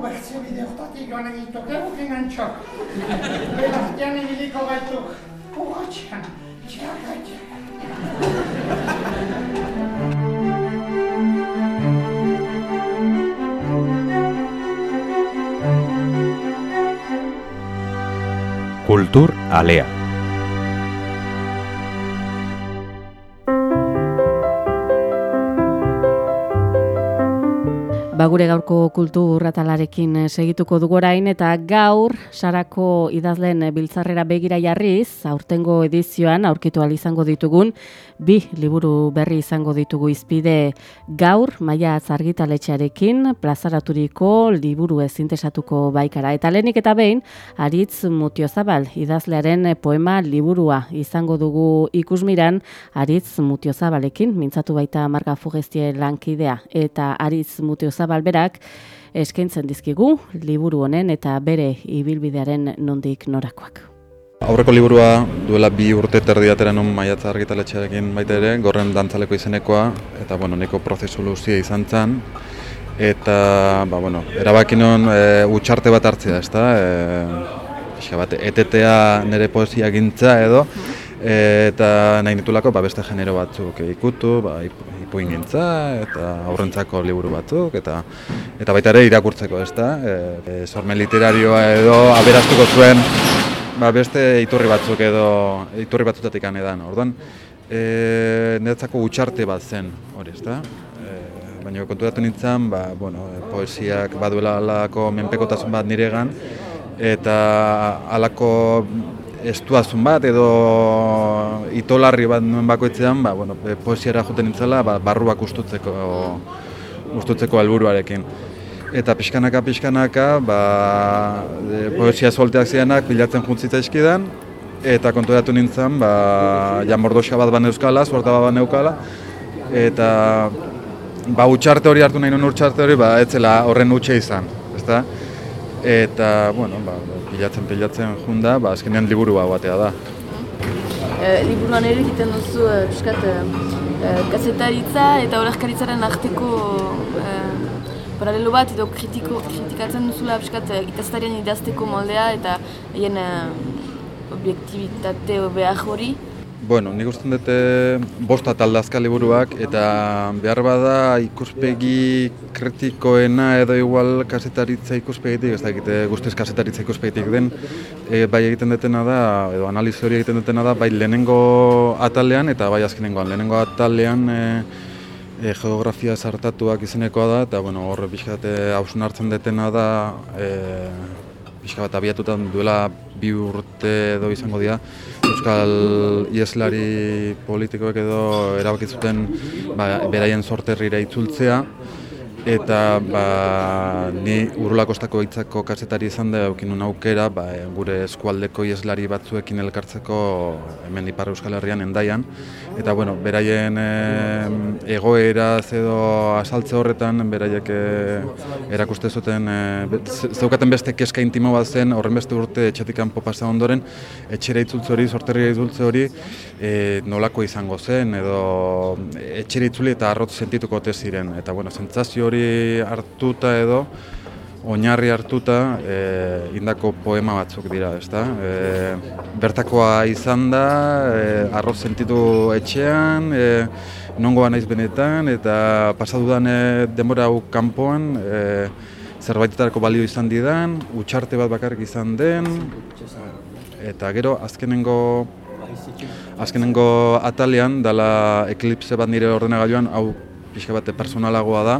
Ubertzio bide hartatik joan egituk egukin antxok. Belartian egiliko gaituk. Urratxean, txarratxean. Kultur Alea. Ba gure gaurko kultur atalarekin eh, segituko dugu orain eta gaur sarako idazleen biltzarrera begira jarriz, aurtengo edizioan aurkitu ahal izango ditugun bi liburu berri izango ditugu izpide gaur maia argitaletxearekin plazaraturiko liburu ezintesatuko baikara. Eta lehenik eta behin Aritz Mutiozabal idazlearen poema liburua izango dugu ikusmiran Aritz Mutiozabalekin mintzatu baita Marga Fugestie lankidea. Eta Aritz Mutiozabal berak eskaintzen dizkigu liburu honen eta bere ibilbidearen nondik norakoak. Aurreko liburua duela bi urte terdi atera nun maiatza argitaletxearekin baita ere, gorren dantzaleko izenekoa, eta bueno, neko prozesu luzia izan zen, eta ba, bueno, erabaki non e, utxarte bat hartzea, ezta? E, bat, etetea nire poesia gintza edo, e, eta nahi nitulako ba, beste genero batzuk ikutu, ba, ipuin gintza, eta aurrentzako liburu batzuk, eta eta baita ere irakurtzeko, ezta? E, e, sormen literarioa edo aberastuko zuen ba, beste iturri batzuk edo iturri batzutatik edan. Orduan, e, niretzako utxarte bat zen hori, ezta? E, baina konturatu nintzen, ba, bueno, poesiak baduela alako menpekotasun bat niregan eta alako estuazun bat edo itolarri bat nuen bakoitzean, ba, bueno, poesiara juten nintzela ba, barruak ustutzeko, ustutzeko helburuarekin eta pixkanaka pixkanaka ba, e, poesia solteak zirenak bilatzen juntzitza eskidan eta konturatu nintzen ba, ja mordoxa bat ban euskala, suerta bat ban eukala eta ba, utxarte hori hartu nahi nuen utxarte hori ba, etzela horren utxe izan ezta? eta bueno, ba, pilatzen pilatzen junda, ba, azkenean liburu hau batea da E, liburuan ere egiten duzu, e, piskat, e, gazetaritza eta horazkaritzaren arteko e, paralelo bat edo kritiko, kritikatzen duzula abiskat eh, ikastarian idazteko moldea eta hien uh, objektibitate behar hori. Bueno, nik uste dute bosta taldazka liburuak eta behar bada ikuspegi kritikoena edo igual kasetaritza ikuspegitik, ez da egite guztiz kasetaritza ikuspegitik den, e, bai egiten dutena da, edo analizi hori egiten dutena da, bai lehenengo atalean eta bai azkenengoan. Lehenengo atalean e, e, geografia sartatuak izenekoa da, eta bueno, horre pixkate hausun hartzen detena da, e, pixka bat abiatutan duela bi urte edo izango dira, Euskal Ieslari politikoek edo erabakitzuten ba, beraien sorterrira itzultzea, eta ba, ni urulakostako hitzako kasetari izan da eukin aukera ba, gure eskualdeko ieslari batzuekin elkartzeko hemen Ipar Euskal Herrian endaian. Eta bueno, beraien e, egoera edo asaltze horretan beraiek e, erakuste zuten e, zeukaten beste keska intimo bat zen horren beste urte etxetik kanpo pasa ondoren etxera itzultze hori, sorterria itzultze hori e, nolako izango zen edo etxera itzuli eta arrot sentituko ziren. Eta bueno, sentsazio hori hartuta edo oinarri hartuta e, indako poema batzuk dira, ezta? E, bertakoa izan da, e, arroz sentitu etxean, e, nongoa naiz benetan, eta pasadudan e, denbora hau kanpoan, e, zerbaitetarako balio izan didan, utxarte bat bakarrik izan den, eta gero azkenengo azkenengo atalean, dala eklipse bat nire ordenagailuan, hau pixka bate personalagoa da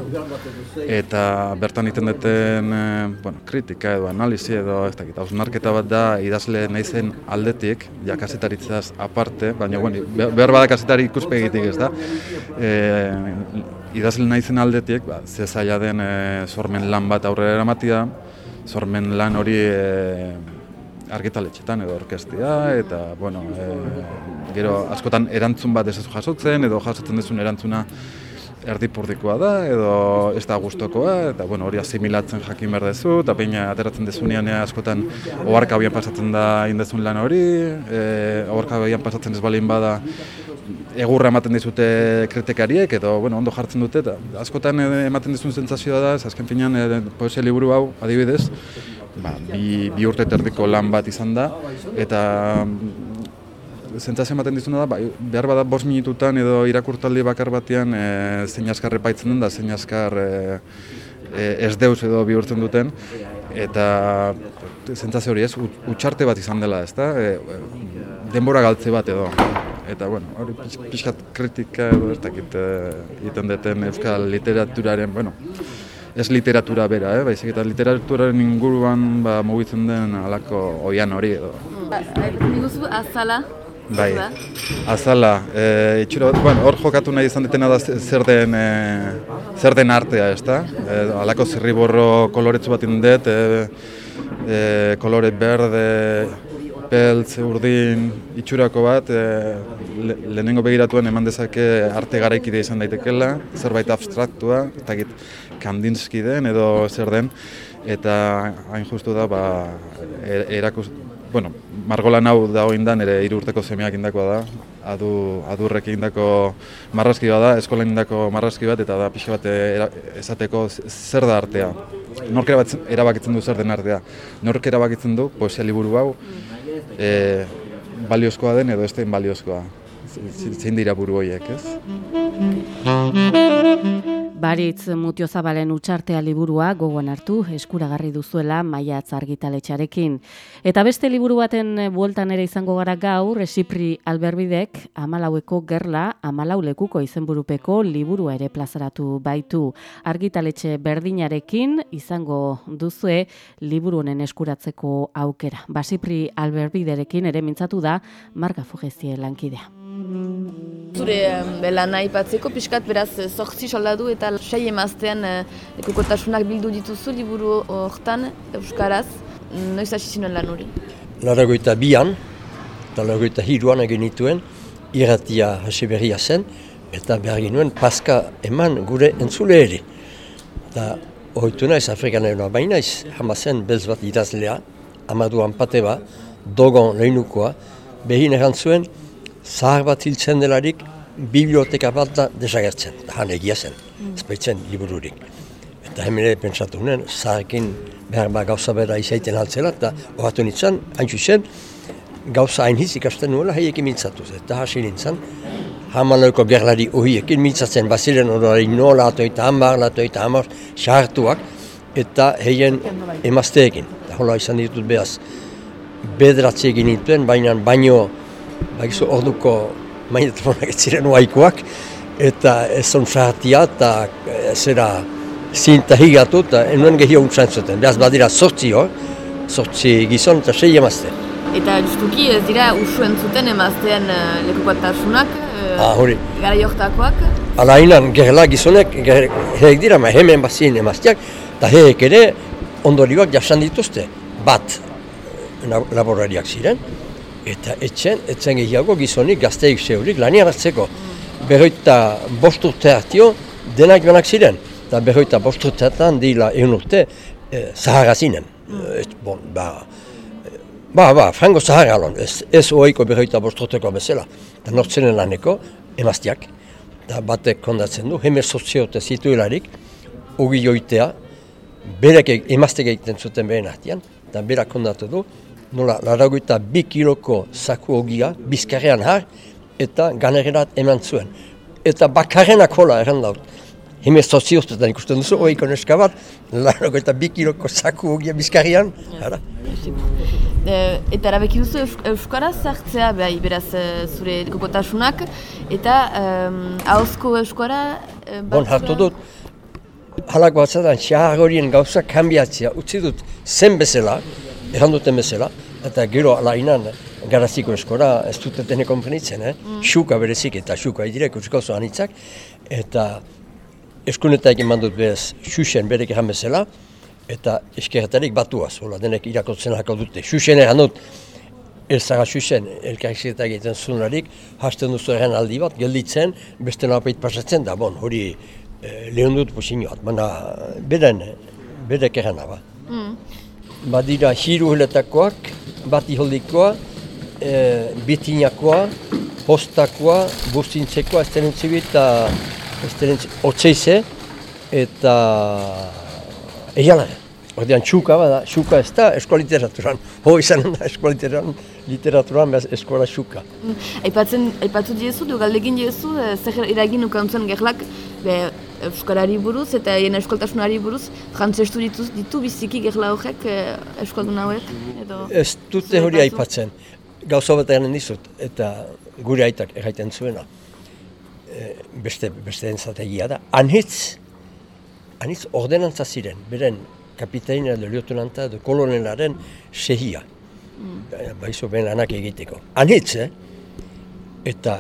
eta bertan egiten duten e, bueno, kritika edo analizi edo ez dakit, hausnarketa bat da idazle naizen aldetik, ja kasetaritzaz aparte, baina bueno, behar bada kasetari ikuspegitik ez da e, idazle naizen aldetik, ba, ze zaila den e, sormen lan bat aurrera eramatia, sormen lan hori e, argitaletxetan edo orkestia, eta, bueno, e, gero askotan erantzun bat ez jasotzen, edo jasotzen duzun erantzuna erdipurdikoa da, edo ez da gustokoa, eta bueno, hori asimilatzen jakin behar dezu, eta peina ateratzen dezunean ea askotan oharka bian pasatzen da indezun lan hori, e, oharka bian pasatzen ez balin bada egurra ematen dizute kritikariek edo bueno, ondo jartzen dute eta askotan e, ematen dizun sentsazioa da, azken finean e, poesia liburu hau adibidez, ba, bi, bi urte terdiko lan bat izan da eta zentzazio ematen dizuna da, bai, behar bada bost minututan edo irakurtaldi bakar batean e, zein askar repaitzen den da, zein askar e, e, ez deuz edo bihurtzen duten, eta zentzazio hori ez, utxarte bat izan dela, ez da, e, denbora galtze bat edo. Eta, bueno, hori pixkat kritika edo ez dakit egiten duten euskal literaturaren, bueno, ez literatura bera, eh? baizik eta literaturaren inguruan ba, mugitzen den alako oian hori edo. Ba, Niguzu azala, Bai, azala, e, itxura bat, bueno, hor jokatu nahi izan detena da zer den, e, zer den artea, ez da? E, alako zirriborro koloretsu bat indet, e, e, kolore berde, peltz, urdin, itxurako bat, e, le, lehenengo begiratuen eman dezake arte garaikide izan daitekela, zerbait abstraktua, eta git, kandinski den edo zer den, eta hain justu da, ba, er, erakus, bueno, margolan hau da hoindan ere hiru urteko semeak indakoa da. Adu adurrek indako marrazki bat da, eskolan indako marrazki bat eta da pixka bat esateko zer da artea. Nork erabakitzen du zer den artea. Nork erabakitzen du poesia liburu hau e, baliozkoa den edo ez den baliozkoa. Zein dira buru horiek, ez? Baritz Mutio Zabalen utxartea liburua gogoan hartu eskuragarri duzuela maiatz argitaletxarekin. Eta beste liburu baten bueltan ere izango gara gaur, Esipri Alberbidek amalaueko gerla amalaulekuko izenburupeko liburua ere plazaratu baitu. Argitaletxe berdinarekin izango duzue liburu honen eskuratzeko aukera. Basipri Alberbiderekin ere mintzatu da Marga Fugezie lankidea. Zure bela nahi patzeko, pixkat beraz zortzi soldadu eta sei emaztean e, kokotasunak bildu dituzu liburu hortan Euskaraz. Noiz hasi zinuen lan hori? Laragoita bian, eta laragoita hiruan egin nituen, irratia hasi berria zen, eta behar ginuen paska eman gure entzule ere. Eta horretu naiz Afrikanera baina iz, hama zen belz bat idazlea, amaduan pate ba, dogon lehinukoa, behin erantzuen, zahar bat hiltzen delarik, biblioteka bat da desagertzen, han egia zen, mm. libururik. Eta hemen ere pentsatu nuen, zaharkin behar bat gauza bera izaiten altzela, eta horatu nintzen, hain zen, gauza hain hitz ikasten nuela, haiekin mintzatu Eta hasi nintzen, hamanoiko gerlari ohiekin mintzatzen, baziren horari nola ato eta hamar, lato eta hamar, xahartuak, eta heien emazteekin. Eta hola izan ditut behaz, bedratze egin nituen, baina baino Bagizu orduko magnetofonak ez ziren oaikoak, eta ez zon frahatia eta eh, zera zinta higatu eta enuen gehio untzen zuten. Beaz badira sortzi hor, sortzi gizon eta sei emazte. Eta justuki ez dira usu entzuten emaztean eh, lekukatasunak, uh, ah, hori. gara jortakoak? Ala inan, gerla gizonek, gerek dira, ma hemen bazien emazteak, eta heek ere ondorioak jasan dituzte, bat laborariak ziren, Eta etxen, etzen gehiago gizonik gazteik zeurik lanian hartzeko. Berroita bost urte hartio denak joanak ziren. Eta berroita bost urteetan dila egun urte eh, zahara zinen. Eh, bon, ba, ba, ba, frango zahara alon, ez, ez oiko berroita bost urteko bezala. Eta nortzenen laneko emaztiak. Eta batek kondatzen du, hemen soziote zituelarik, ugi joitea, berek emaztek egiten zuten behen artian, eta berak kondatu du, nola, laragoita bi kiloko zaku ogia, bizkarrean har, eta ganererat eman zuen. Eta bakarrenak hola errandaut. Hime sozioztetan ikusten duzu, oiko neska bat, laragoita bi kiloko zaku ogia bizkarrean, ara. E, eta erabeki duzu Euskaraz zartzea, behai, beraz e, zure kokotasunak, eta hauzko Euskara... E, bon, hartu dut, halako batzadan, xahar horien gauza kanbiatzea, utzi dut zen bezala, erranduten bezala, eta gero alainan garaziko eskora ez dut etene konfenitzen, eh? Mm. Xuka berezik eta xuka idirek utziko zoan hitzak, eta eskunetak eman dut bez xuxen berek egan bezala, eta eskerretarik batuaz, hola denek irakotzen hako dute. Xuxen egan dut, ez zara xuxen elkarrizketa egiten zunarik, hasten duzu eren aldi bat, gelditzen, beste napeit pasatzen da, bon, hori e, lehon dut pusinioat, baina beden, bedek erana ba. Badira hiru hiletakoak, bat iholdikoa, e, bitinakoa, postakoa, bustintzekoa, ez denen eta ez denen otzeize, eta eiala. Ordean txuka bada, txuka ez da eskola literaturan. Ho izan da eskola literaturan, behaz eskola txuka. Mm. Aipatzen, aipatu diezu, du galdegin diezu, e, zer eragin ukantzen gerlak, be, Euskarari buruz eta hien eskoltasunari buruz, frantzestu ditu, ditu biziki gerla horrek e, euskaldun hauek? Edo, ez dute hori aipatzen. Gauza bat egin dizut, eta gure aitak erraiten zuena. E, beste, beste entzategia da. Anitz, anitz ordenantza ziren, beren kapitaina edo lieutenanta edo kolonelaren sehia. Mm. Baizu ben lanak egiteko. Anitz, eh? Eta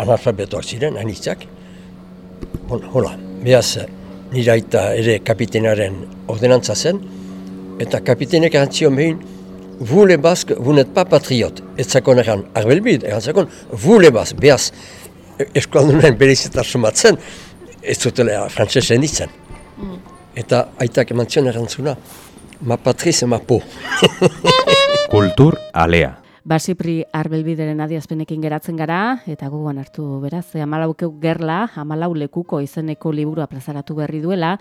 analfabetoak ziren, anitzak. Bon, hola, behaz, nire aita ere kapitainaren ordenantza zen, eta kapitainek erantzio behin, Vule bask, vous n'êtes pas patriote. Ez zakon egan, arbelbid, egan zakon, vule bask, behaz, eskualdunen berezitar sumatzen, ez zutela frantzesen ditzen. Mm. Eta aitak eman zion erantzuna, ma patriz ema po. Kultur alea. Basipri arbelbideren adiazpenekin geratzen gara, eta guguan hartu beraz, amalaukeu gerla, amalau lekuko izeneko liburua plazaratu berri duela,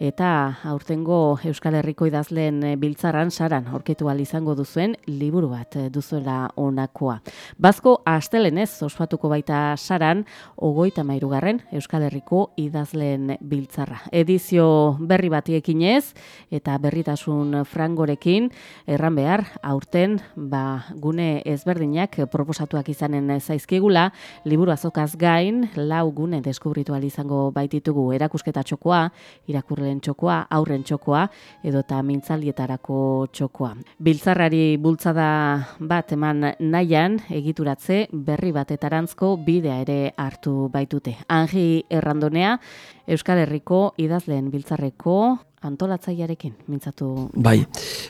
eta aurtengo Euskal Herriko idazleen eh, biltzaran saran aurketu izango duzuen liburu bat eh, duzuela onakoa. Bazko astelenez ospatuko baita saran ogoita mairugarren Euskal Herriko idazleen biltzarra. Edizio berri batiekin ez eta berritasun frangorekin erran behar aurten ba, gune ezberdinak proposatuak izanen zaizkigula liburu azokaz gain lau gune deskubritu izango baititugu erakusketa txokoa irakurle ikasleen txokoa, aurren txokoa edo eta mintzaldietarako txokoa. Biltzarrari bultzada bat eman nahian egituratze berri batetarantzko bidea ere hartu baitute. Angi Errandonea, Euskal Herriko idazleen biltzarreko antolatzaiarekin, mintzatu. Bai,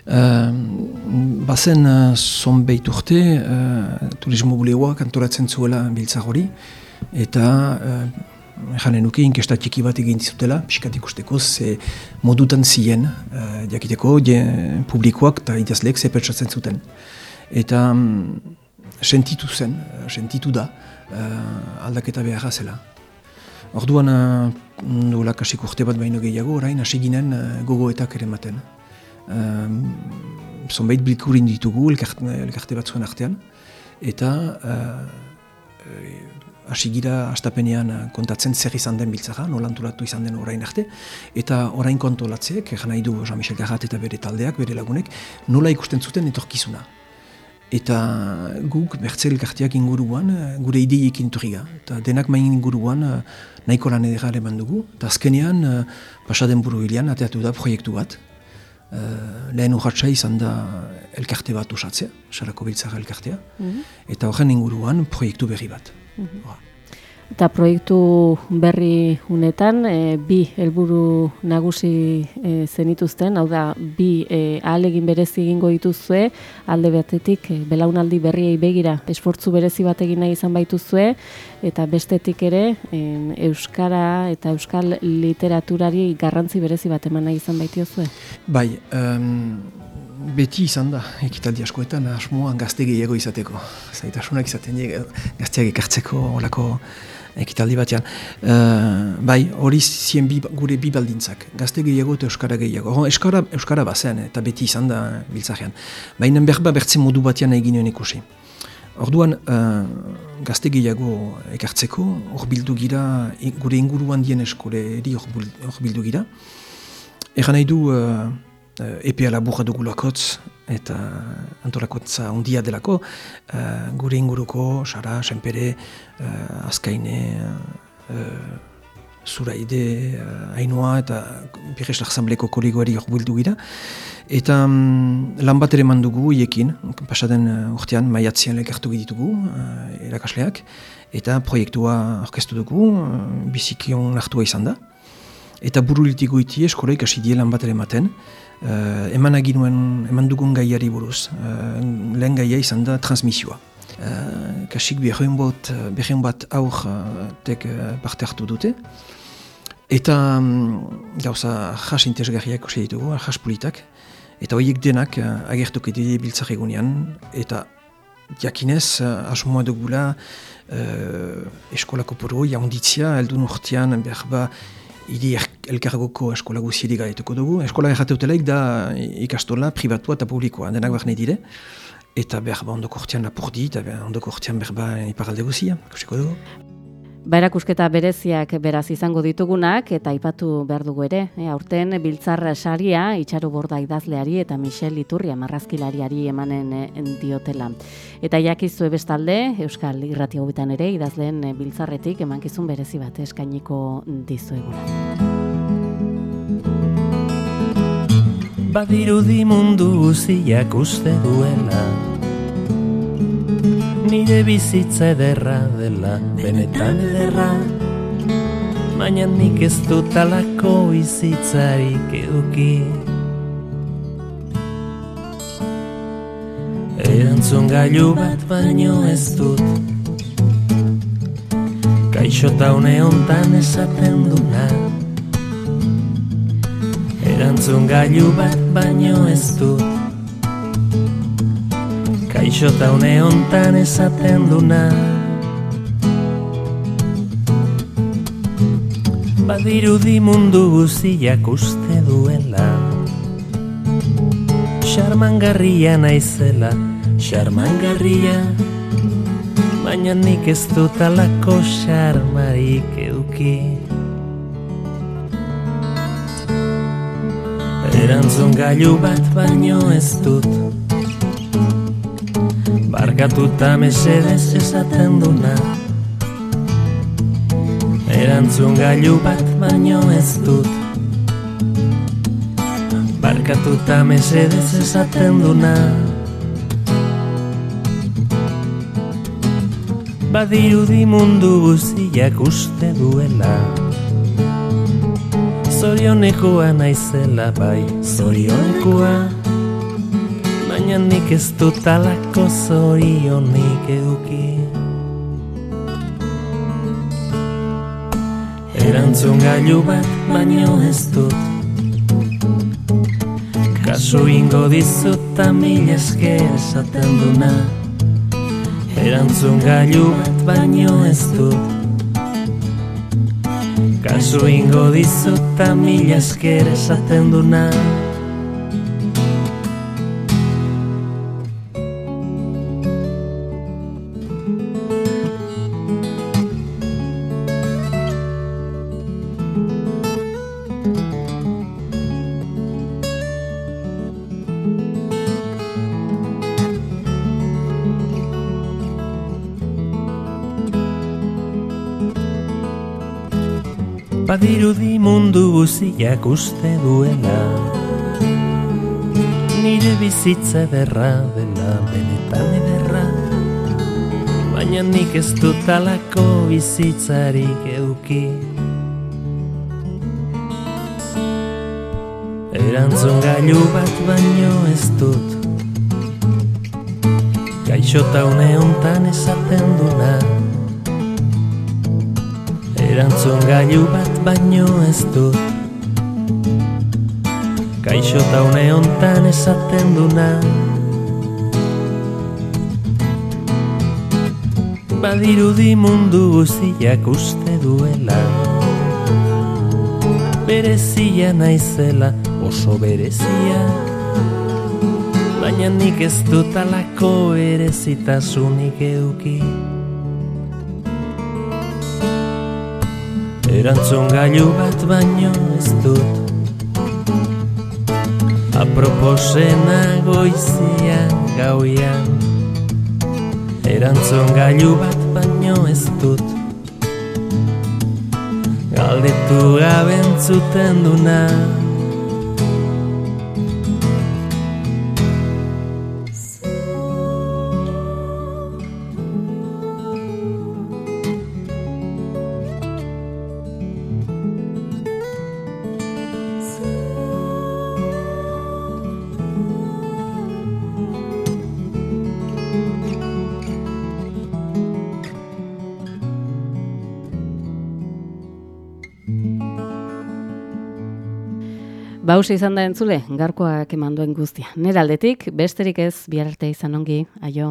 uh, bazen uh, zonbeit urte uh, turismo bulegoak antolatzen zuela biltzar hori, eta uh, janen nuke inkesta txiki bat egin dizutela, pixkat ikusteko, ze modutan ziren, uh, jakiteko, je, publikoak eta idazleek ze pertsatzen zuten. Eta um, sentitu zen, uh, sentitu da, uh, aldaketa beharra zela. Orduan, uh, nola kasik urte bat baino gehiago, orain hasi ginen uh, gogoetak ere maten. Uh, zonbait bilkurin ditugu elkarte, elkarte bat zuen artean, eta hasi gira astapenean eh, kontatzen zer izan den biltzara, nola antolatu izan den orain arte, eta orain kontolatzeek, egan nahi du Jean-Michel Garrat eta bere taldeak, bere lagunek, nola ikusten zuten etorkizuna. Eta guk bertzel kartiak inguruan eh, gure ideiekin turriga. Eta denak main inguruan eh, nahiko lan edera aleman dugu. Eta azkenean, pasaden buru hilean, ateatu da proiektu bat. lehen urratxa izan da elkarte bat usatzea, sarako biltzara elkartea. Mhm. Eta horren inguruan proiektu berri bat. Eta proiektu berri unetan, e, bi helburu nagusi e, zenituzten, hau da, bi e, ahalegin berezi egingo dituzue, alde batetik e, belaunaldi berriei begira esfortzu berezi bat egin nahi izan baituzue, eta bestetik ere Euskara eta Euskal literaturari garrantzi berezi bat eman nahi izan baitiozue? Bai, um, beti izan da, ekitaldi askoetan, asmoan gazte gehiago izateko. Zaitasunak izaten die, gazteak ekartzeko olako ekitaldi batean. Uh, bai, hori zien bi, gure bi baldintzak, gazte gehiago eta euskara gehiago. Euskara, euskara bazen, eta beti izan da biltzarean. Baina berba bertzen modu batean egin nuen ikusi. Orduan, uh, gazte gehiago ekartzeko, hor bildu gira, gure inguruan dien eskole eri hor bildu gira. Egan nahi du, uh, epea laburra dugulakotz eta antolakotza ondia delako uh, gure inguruko, Sara, Senpere, uh, Azkaine, uh, Zuraide, uh, Ainoa eta Birres Larzambleko kolegoari hor buldu gira. Eta um, lan bat ere mandugu iekin, pasaden urtean maiatzean lekartu ditugu uh, erakasleak, eta proiektua orkestu dugu, uh, bizikion hartua izan da. Eta burulitiko iti eskola ikasi die lan bat ere maten, uh, eman aginuen, eman dugun gaiari buruz. Uh, lehen gaia izan da transmisioa. Uh, kasik behin bat, behin bat aur uh, tek uh, parte hartu dute. Eta um, gauza jas intezgarriak usi ditugu, jas politak. Eta horiek denak uh, agertuk edo biltzak egunean. Eta jakinez, uh, asmoa dugula uh, eskolako poro, jaunditzia, eldun urtean, behar ba, Idi elkargoko eskola guziedi gaituko dugu. Eskola errateutelaik da ikastola privatua eta publikoa, denak behar nahi dire. Eta behar ba ondoko urtean lapurdi, eta ondoko urtean behar ba iparalde guzia, kusiko dugu. Berakusketa bereziak beraz izango ditugunak eta aipatu behar dugu ere. E, aurten biltzar saria itxaru borda idazleari eta Michel Iturria marrazkilariari emanen e, diotela. Eta jakizu bestalde Euskal Irrati Hobitan ere idazleen e, biltzarretik emankizun berezi bat eskainiko dizuegula. Badirudi mundu guziak uste duela nire bizitza ederra dela benetan ederra. Baina nik ez dut alako bizitzarik eduki. Erantzun gailu bat baino ez dut. Kaixo taune hontan esaten duna. Erantzun gailu bat baino ez dut Kaixo ta une hontan esaten duna. Badirudi mundu guziak uste duela. Xarmangarria naizela, xarmangarria. Baina nik ez dut alako xarmarik eduki. Erantzun gailu bat baino ez dut Barkatuta mesedez esaten duna. Erantzun gailu bat baino ez dut. Barkatuta mesedez esaten duna. Badirudi mundu guziak uste duela. Zorionekoa naizela bai Zorionekoa baina nik ez dut alako zorionik eduki. Erantzun gailu bat baino ez dut. Kasu ingo dizut mil esker esaten duna. Erantzun gailu bat baino ez dut. Kasu ingo dizut mil esker esaten duna Badirudi mundu guziak uste duela. Nire bizitza ederra dela benetan ederra. Baina nik ez dut alako bizitzarik eduki. Erantzun gailu bat baino ez dut. Gaixota une hontan esaten duna Erantzun gailu bat baino ez dut Kaixo ta une hontan esaten duna. Badirudi mundu guziak uste duela. Berezia naizela oso berezia. Baina nik ez dut alako berezitasunik eduki Erantzun gailu bat baino ez dut. Aproposena goizian gauian. Erantzun gailu bat baino ez dut. Galditu gabentzuten duna Bauze izan da entzule, garkoak eman duen guztia. Nera aldetik, besterik ez, bihar arte izan ongi, aio.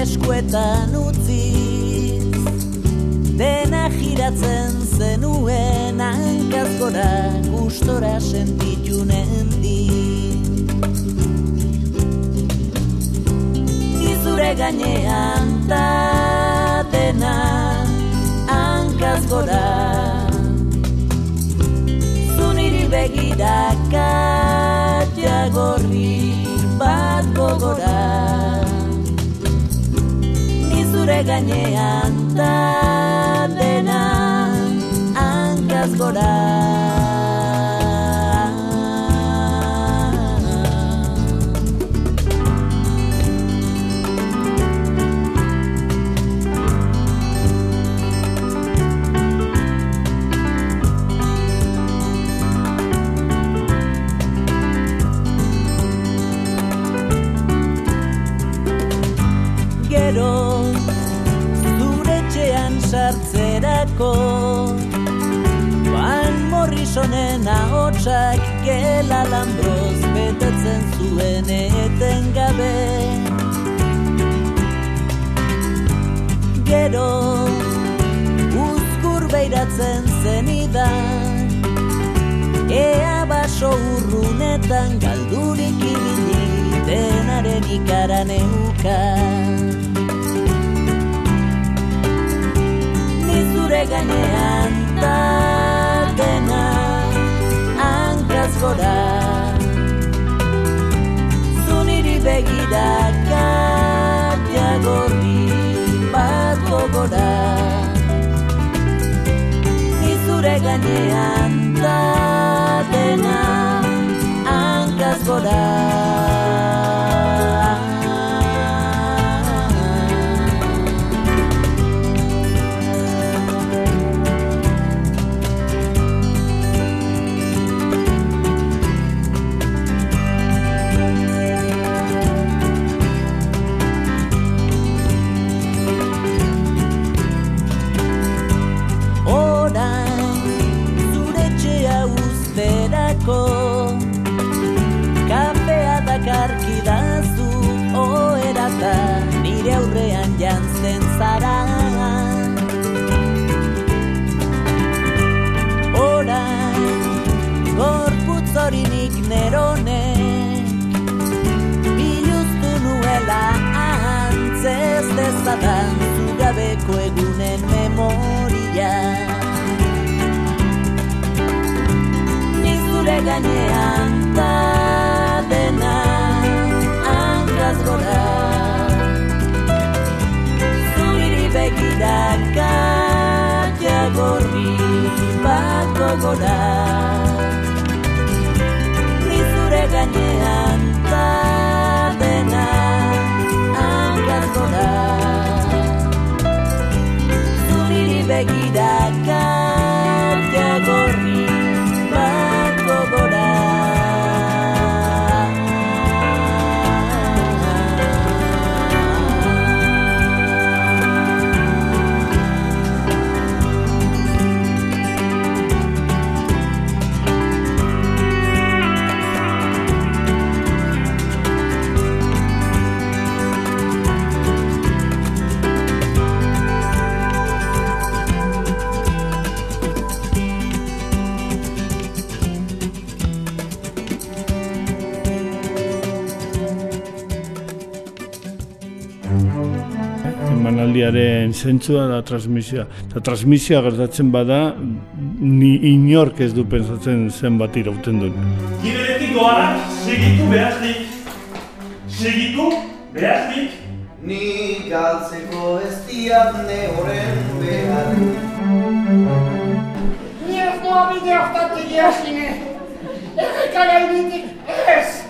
Eskuetan utziz Dena giratzen zenuen hankaz gora gustora sentitunen di Ni zure gainean ta dena hankaz gora. Zuniri begira katia gorri bat gogora Ni zure gainean ta betetzen zuen etengabe Gero uzkur beiratzen zenidan Ea baso urrunetan galdurik ibili denaren ikaran eukan Ni zure gainean da hankaz gainean ta dena hankaz gora. Zuriri begira katia gorri bat emanaldiaren zentzua da transmisioa. Eta transmisioa gertatzen bada, ni inork ez du pensatzen zenbat irauten duen. Giberetik doanak segitu behaznik. Segitu behaznik. Ni galtzeko ez diat ne horren behar Ni ez doa bide hortatik jasine. Erreka gainetik ez.